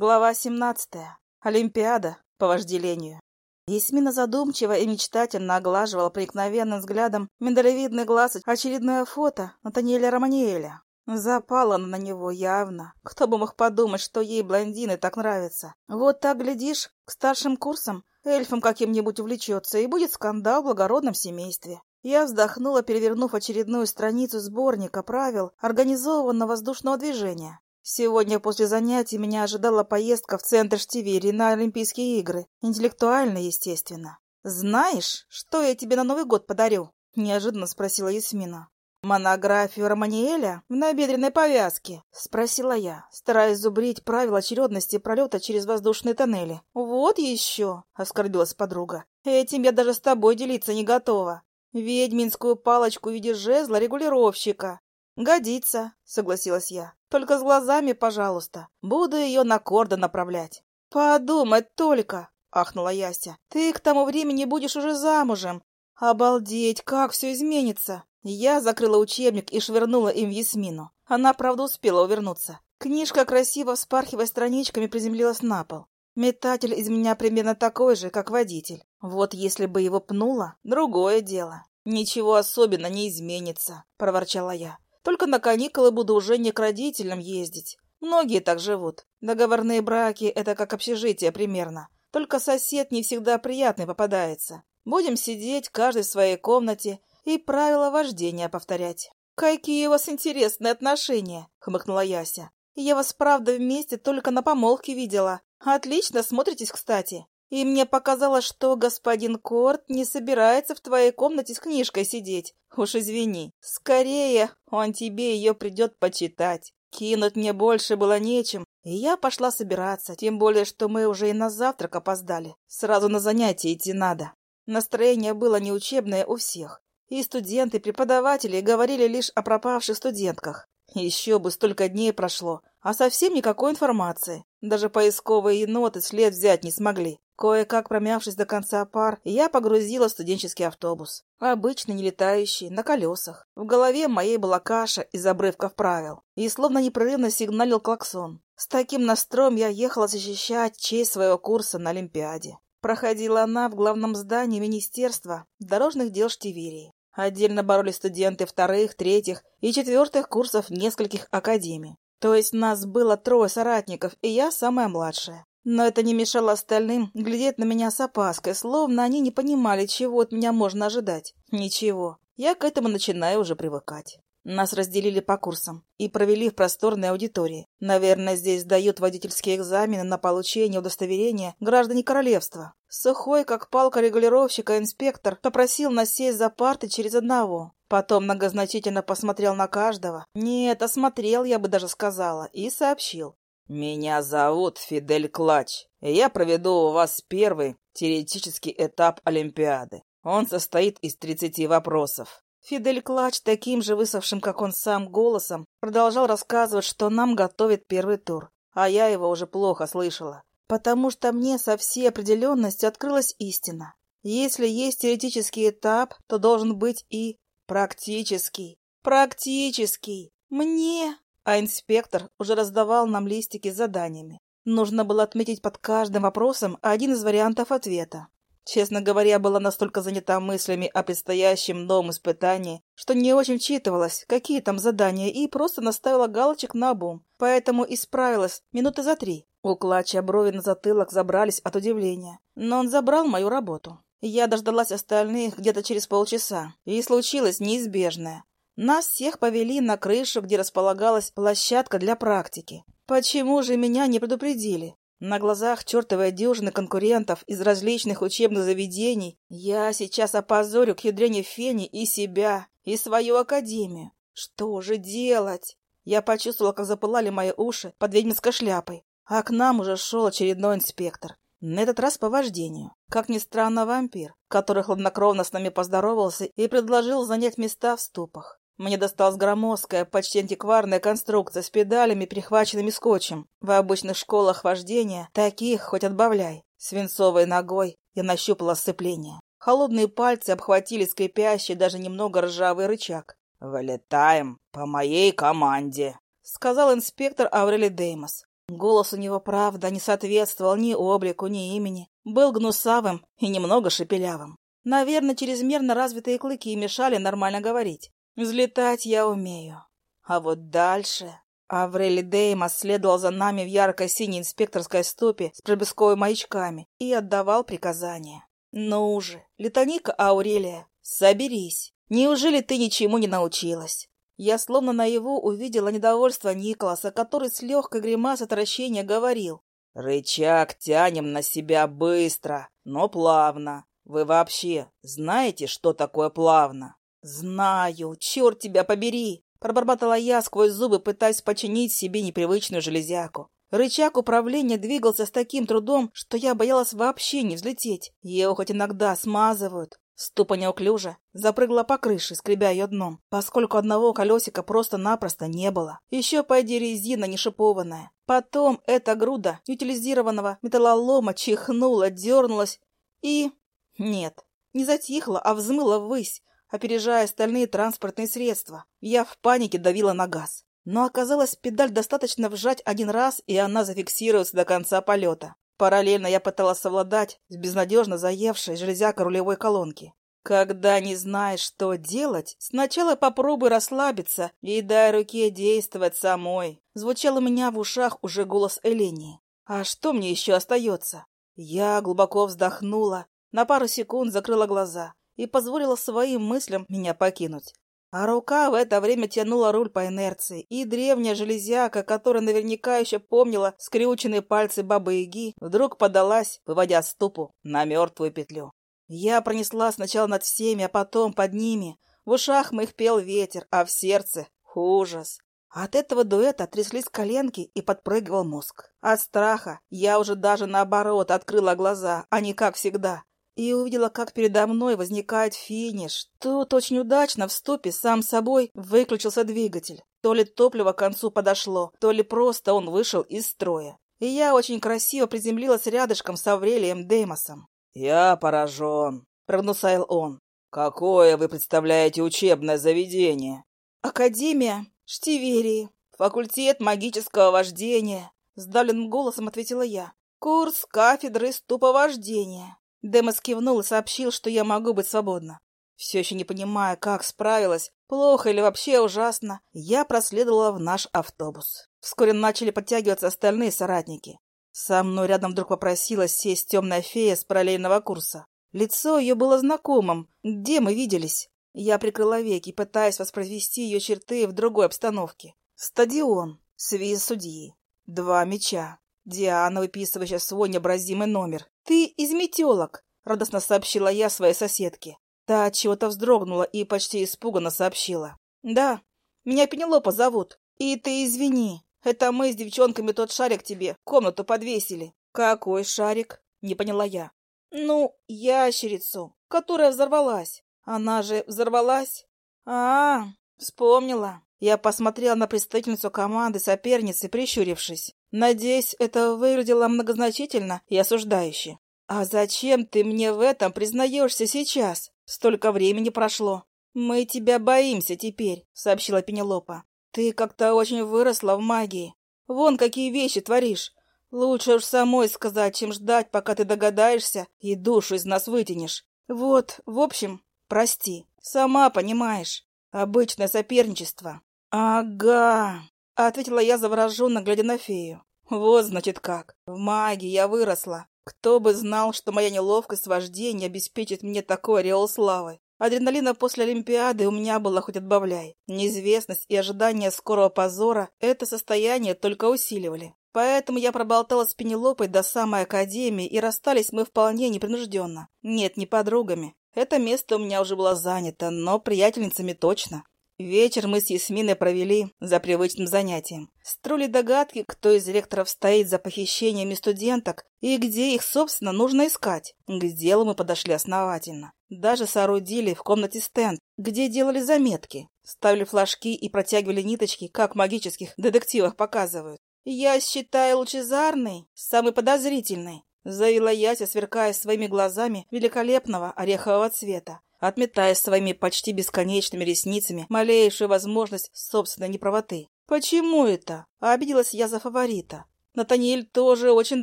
Глава 17. Олимпиада по вожделению. Ясмина задумчиво и мечтательно оглаживала проникновенным взглядом миндалевидный глаз очередное фото Натаниэля Романиэля. Запала она на него явно. Кто бы мог подумать, что ей блондины так нравятся. Вот так, глядишь, к старшим курсам эльфам каким-нибудь увлечется, и будет скандал в благородном семействе. Я вздохнула, перевернув очередную страницу сборника правил организованного воздушного движения. Сегодня после занятий меня ожидала поездка в центр Штивери на Олимпийские игры. Интеллектуально, естественно. «Знаешь, что я тебе на Новый год подарю?» – неожиданно спросила Ясмина. «Монографию Романиэля в набедренной повязке?» — спросила я, стараясь зубрить правила очередности пролета через воздушные тоннели. «Вот еще!» — оскорбилась подруга. «Этим я даже с тобой делиться не готова. Ведьминскую палочку в виде жезла регулировщика. «Годится», — согласилась я. «Только с глазами, пожалуйста. Буду ее на корда направлять». «Подумать только!» — ахнула Яся. «Ты к тому времени будешь уже замужем. Обалдеть, как все изменится!» Я закрыла учебник и швырнула им в Ясмину. Она, правда, успела увернуться. Книжка, красиво вспархивая страничками, приземлилась на пол. Метатель из меня примерно такой же, как водитель. Вот если бы его пнуло, другое дело. «Ничего особенно не изменится», — проворчала я. Только на каникулы буду уже не к родителям ездить. Многие так живут. Договорные браки — это как общежитие примерно. Только сосед не всегда приятный попадается. Будем сидеть каждый в своей комнате и правила вождения повторять. «Какие у вас интересные отношения!» — хмыкнула Яся. «Я вас, правда, вместе только на помолвке видела. Отлично смотритесь, кстати. И мне показалось, что господин Корт не собирается в твоей комнате с книжкой сидеть. Уж извини. Скорее он тебе ее придет почитать. Кинуть мне больше было нечем, и я пошла собираться, тем более, что мы уже и на завтрак опоздали. Сразу на занятия идти надо. Настроение было неучебное у всех. И студенты, и преподаватели говорили лишь о пропавших студентках. Еще бы столько дней прошло, а совсем никакой информации. Даже поисковые еноты след взять не смогли. Кое-как промявшись до конца пар, я погрузила студенческий автобус. Обычный, не летающий, на колесах. В голове моей была каша из обрывков правил. И словно непрерывно сигналил клаксон. С таким настроем я ехала защищать честь своего курса на Олимпиаде. Проходила она в главном здании Министерства дорожных дел Штиверии. Отдельно боролись студенты вторых, третьих и четвертых курсов нескольких академий. То есть нас было трое соратников, и я самая младшая. Но это не мешало остальным глядеть на меня с опаской, словно они не понимали, чего от меня можно ожидать. Ничего, я к этому начинаю уже привыкать. Нас разделили по курсам и провели в просторной аудитории. Наверное, здесь сдают водительские экзамены на получение удостоверения граждане королевства. Сухой, как палка регулировщика, инспектор попросил нас сесть за парты через одного. Потом многозначительно посмотрел на каждого. Нет, осмотрел, я бы даже сказала, и сообщил. «Меня зовут Фидель Клач, и я проведу у вас первый теоретический этап Олимпиады. Он состоит из 30 вопросов. Фидель Клач таким же высохшим, как он сам, голосом продолжал рассказывать, что нам готовит первый тур, а я его уже плохо слышала, потому что мне со всей определенностью открылась истина. Если есть теоретический этап, то должен быть и практический. Практический. Мне а инспектор уже раздавал нам листики с заданиями. Нужно было отметить под каждым вопросом один из вариантов ответа. Честно говоря, была настолько занята мыслями о предстоящем новом испытании, что не очень вчитывалась, какие там задания, и просто наставила галочек на обум, поэтому исправилась минуты за три. У Клача брови на затылок забрались от удивления, но он забрал мою работу. Я дождалась остальных где-то через полчаса, и случилось неизбежное. Нас всех повели на крышу, где располагалась площадка для практики. Почему же меня не предупредили? На глазах чертовой дюжины конкурентов из различных учебных заведений я сейчас опозорю к ядрене фени и себя, и свою академию. Что же делать? Я почувствовала, как запылали мои уши под ведьминской шляпой, а к нам уже шел очередной инспектор. На этот раз по вождению. Как ни странно, вампир, который хладнокровно с нами поздоровался и предложил занять места в ступах. Мне досталась громоздкая, почти антикварная конструкция с педалями, прихваченными скотчем. В обычных школах вождения таких хоть отбавляй. Свинцовой ногой я нащупала сцепление. Холодные пальцы обхватили скрипящий, даже немного ржавый рычаг. «Вылетаем по моей команде», — сказал инспектор Аврели Деймос. Голос у него, правда, не соответствовал ни облику, ни имени. Был гнусавым и немного шепелявым. Наверное, чрезмерно развитые клыки мешали нормально говорить. Взлетать я умею. А вот дальше... Аврели Деймос следовал за нами в ярко-синей инспекторской ступе с проблесковыми маячками и отдавал приказания. «Ну уже, Летоника Аурелия, соберись. Неужели ты ничему не научилась?» Я словно наяву увидела недовольство Николаса, который с легкой гримасой отвращения говорил. «Рычаг тянем на себя быстро, но плавно. Вы вообще знаете, что такое плавно?» «Знаю, черт тебя побери!» Пробормотала я сквозь зубы, пытаясь починить себе непривычную железяку. Рычаг управления двигался с таким трудом, что я боялась вообще не взлететь. Его хоть иногда смазывают. Ступа неуклюже запрыгла по крыше, скребя ее дном, поскольку одного колесика просто-напросто не было. Еще пойди резина не шипованная. Потом эта груда утилизированного металлолома чихнула, дернулась и... Нет, не затихла, а взмыла ввысь, опережая остальные транспортные средства. Я в панике давила на газ. Но оказалось, педаль достаточно вжать один раз, и она зафиксируется до конца полета. Параллельно я пыталась совладать с безнадежно заевшей железякой рулевой колонки. Когда не знаешь, что делать, сначала попробуй расслабиться и дай руке действовать самой. Звучал у меня в ушах уже голос Элении. А что мне еще остается? Я глубоко вздохнула, на пару секунд закрыла глаза и позволила своим мыслям меня покинуть. А рука в это время тянула руль по инерции, и древняя железяка, которая наверняка еще помнила скрюченные пальцы бабы-яги, вдруг подалась, выводя ступу на мертвую петлю. Я пронесла сначала над всеми, а потом под ними. В ушах моих пел ветер, а в сердце — ужас. От этого дуэта тряслись коленки и подпрыгивал мозг. От страха я уже даже наоборот открыла глаза, а не как всегда и увидела, как передо мной возникает финиш. Тут очень удачно в ступе сам собой выключился двигатель. То ли топливо к концу подошло, то ли просто он вышел из строя. И я очень красиво приземлилась рядышком с Аврелием Деймосом. «Я поражен», — прогнусаил он. «Какое вы представляете учебное заведение?» «Академия Штиверии, факультет магического вождения», — сдавленным голосом ответила я. «Курс кафедры ступовождения». Демос кивнул и сообщил, что я могу быть свободна. Все еще не понимая, как справилась, плохо или вообще ужасно, я проследовала в наш автобус. Вскоре начали подтягиваться остальные соратники. Со мной рядом вдруг попросилась сесть темная фея с параллельного курса. Лицо ее было знакомым. Где мы виделись? Я прикрыла веки, пытаясь воспроизвести ее черты в другой обстановке. Стадион. Свиз судьи. Два меча. Диана, выписывающая свой необразимый номер. «Ты из метелок!» — радостно сообщила я своей соседке. Та чего-то вздрогнула и почти испуганно сообщила. «Да, меня Пенелопа зовут. И ты извини, это мы с девчонками тот шарик тебе комнату подвесили». «Какой шарик?» — не поняла я. «Ну, ящерицу, которая взорвалась. Она же взорвалась?» «А, -а вспомнила». Я посмотрела на представительницу команды соперницы, прищурившись. Надеюсь, это выглядело многозначительно и осуждающе. «А зачем ты мне в этом признаешься сейчас? Столько времени прошло». «Мы тебя боимся теперь», — сообщила Пенелопа. «Ты как-то очень выросла в магии. Вон какие вещи творишь. Лучше уж самой сказать, чем ждать, пока ты догадаешься и душу из нас вытянешь. Вот, в общем, прости. Сама понимаешь. Обычное соперничество. «Ага», — ответила я завороженно, глядя на фею. «Вот, значит, как. В магии я выросла. Кто бы знал, что моя неловкость вождения обеспечит мне такой ореол славы. Адреналина после Олимпиады у меня была хоть отбавляй. Неизвестность и ожидание скорого позора это состояние только усиливали. Поэтому я проболтала с Пенелопой до самой академии, и расстались мы вполне непринужденно. Нет, не подругами. Это место у меня уже было занято, но приятельницами точно. Вечер мы с Ясминой провели за привычным занятием. Строили догадки, кто из ректоров стоит за похищениями студенток и где их, собственно, нужно искать. К делу мы подошли основательно. Даже соорудили в комнате стенд, где делали заметки. Ставили флажки и протягивали ниточки, как в магических детективах показывают. «Я считаю лучезарный, самый подозрительный», — заявила Яся, сверкая своими глазами великолепного орехового цвета отметая своими почти бесконечными ресницами малейшую возможность собственной неправоты. «Почему это?» — обиделась я за фаворита. Натаниэль тоже очень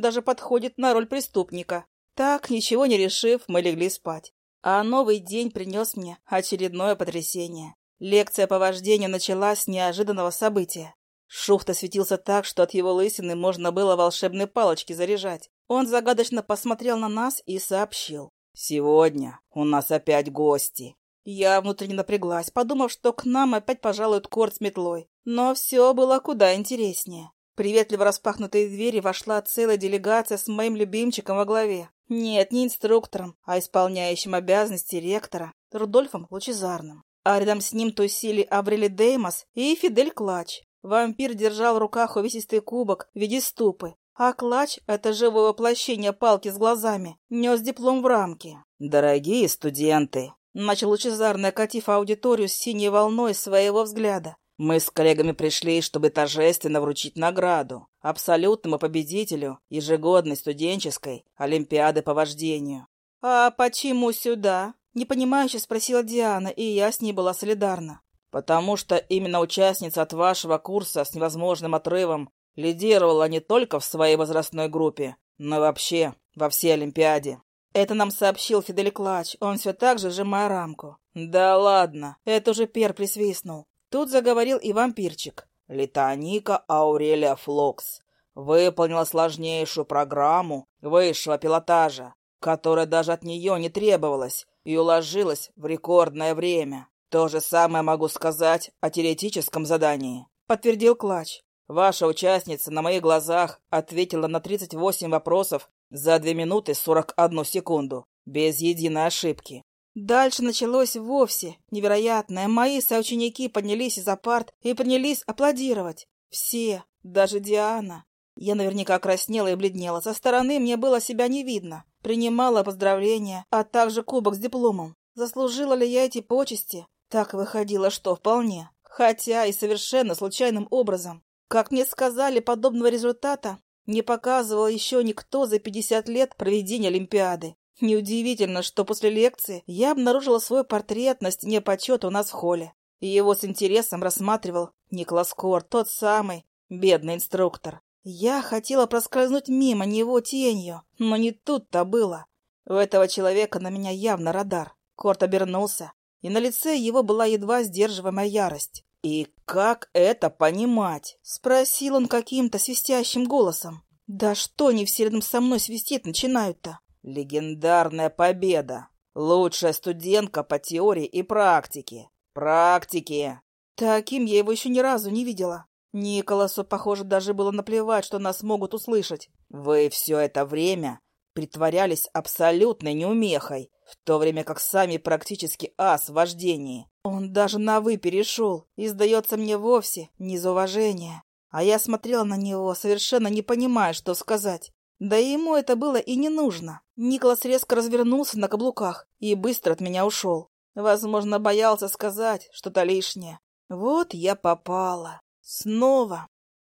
даже подходит на роль преступника. Так, ничего не решив, мы легли спать. А новый день принес мне очередное потрясение. Лекция по вождению началась с неожиданного события. Шухта светился так, что от его лысины можно было волшебные палочки заряжать. Он загадочно посмотрел на нас и сообщил. «Сегодня у нас опять гости». Я внутренне напряглась, подумав, что к нам опять пожалуют корт с метлой. Но все было куда интереснее. Приветливо распахнутые двери вошла целая делегация с моим любимчиком во главе. Нет, не инструктором, а исполняющим обязанности ректора Рудольфом Лучезарным. А рядом с ним тусили Аврели Деймос и Фидель Клач. Вампир держал в руках увесистый кубок в виде ступы, а Клач — это живое воплощение палки с глазами, нес диплом в рамке. «Дорогие студенты!» — начал лучезарно окатив аудиторию с синей волной своего взгляда. «Мы с коллегами пришли, чтобы торжественно вручить награду абсолютному победителю ежегодной студенческой Олимпиады по вождению». «А почему сюда?» — непонимающе спросила Диана, и я с ней была солидарна. Потому что именно участница от вашего курса с невозможным отрывом лидировала не только в своей возрастной группе, но и вообще во всей Олимпиаде. Это нам сообщил Фидель Клач, он все так же сжимая рамку. Да ладно, это уже Пер присвистнул. Тут заговорил и вампирчик. Литоника Аурелия Флокс выполнила сложнейшую программу высшего пилотажа, которая даже от нее не требовалась и уложилась в рекордное время. То же самое могу сказать о теоретическом задании, подтвердил Клач. Ваша участница на моих глазах ответила на 38 вопросов за 2 минуты 41 секунду, без единой ошибки. Дальше началось вовсе невероятное. Мои соученики поднялись из-за парт и принялись аплодировать. Все, даже Диана. Я наверняка краснела и бледнела. Со стороны мне было себя не видно. Принимала поздравления, а также кубок с дипломом. Заслужила ли я эти почести? Так выходило, что вполне. Хотя и совершенно случайным образом. Как мне сказали, подобного результата не показывал еще никто за 50 лет проведения Олимпиады. Неудивительно, что после лекции я обнаружила свой портрет на стене почета у нас в холле. И его с интересом рассматривал Николас Кор, тот самый бедный инструктор. Я хотела проскользнуть мимо него тенью, но не тут-то было. У этого человека на меня явно радар. Корт обернулся, и на лице его была едва сдерживаемая ярость. «И как это понимать?» — спросил он каким-то свистящим голосом. «Да что они все рядом со мной свистеть начинают-то?» «Легендарная победа! Лучшая студентка по теории и практике! Практике!» Таким я его еще ни разу не видела. Николасу, похоже, даже было наплевать, что нас могут услышать. «Вы все это время притворялись абсолютной неумехой, в то время как сами практически ас в вождении. Он даже на «вы» перешел и, сдается мне, вовсе не из уважения. А я смотрела на него, совершенно не понимая, что сказать. Да и ему это было и не нужно. Николас резко развернулся на каблуках и быстро от меня ушел. Возможно, боялся сказать что-то лишнее. Вот я попала. Снова.